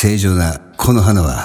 正常なこの花は。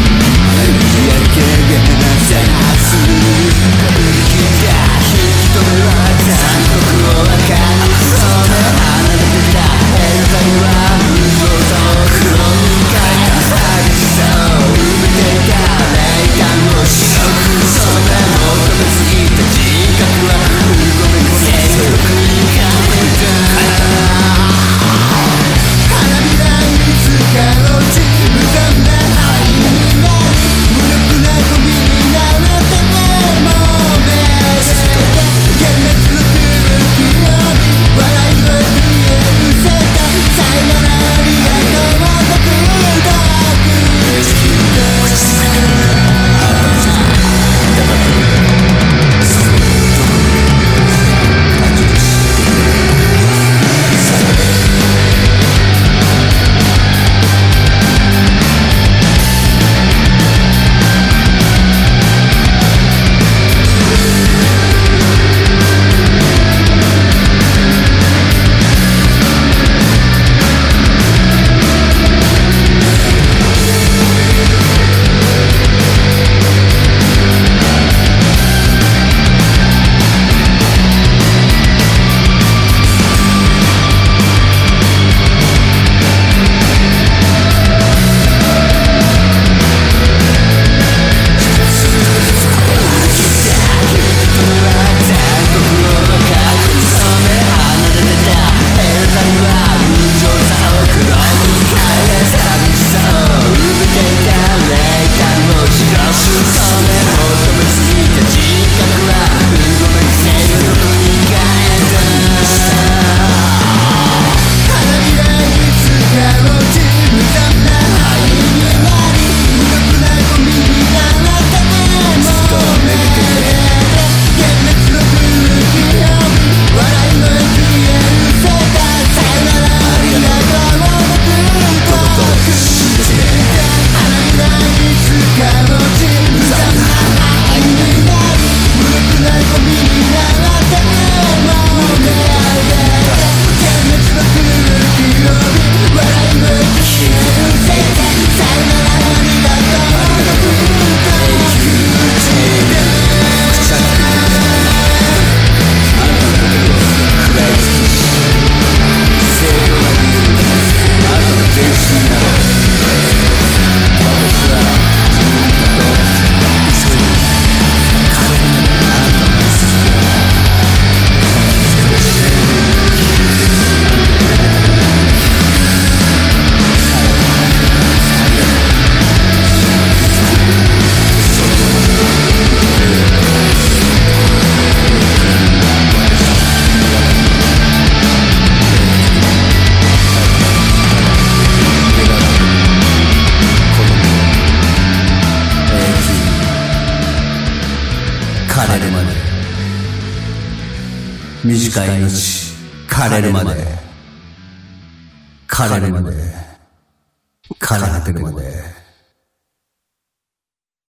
短い命。枯れるまで。枯れるまで。枯れ果てるまで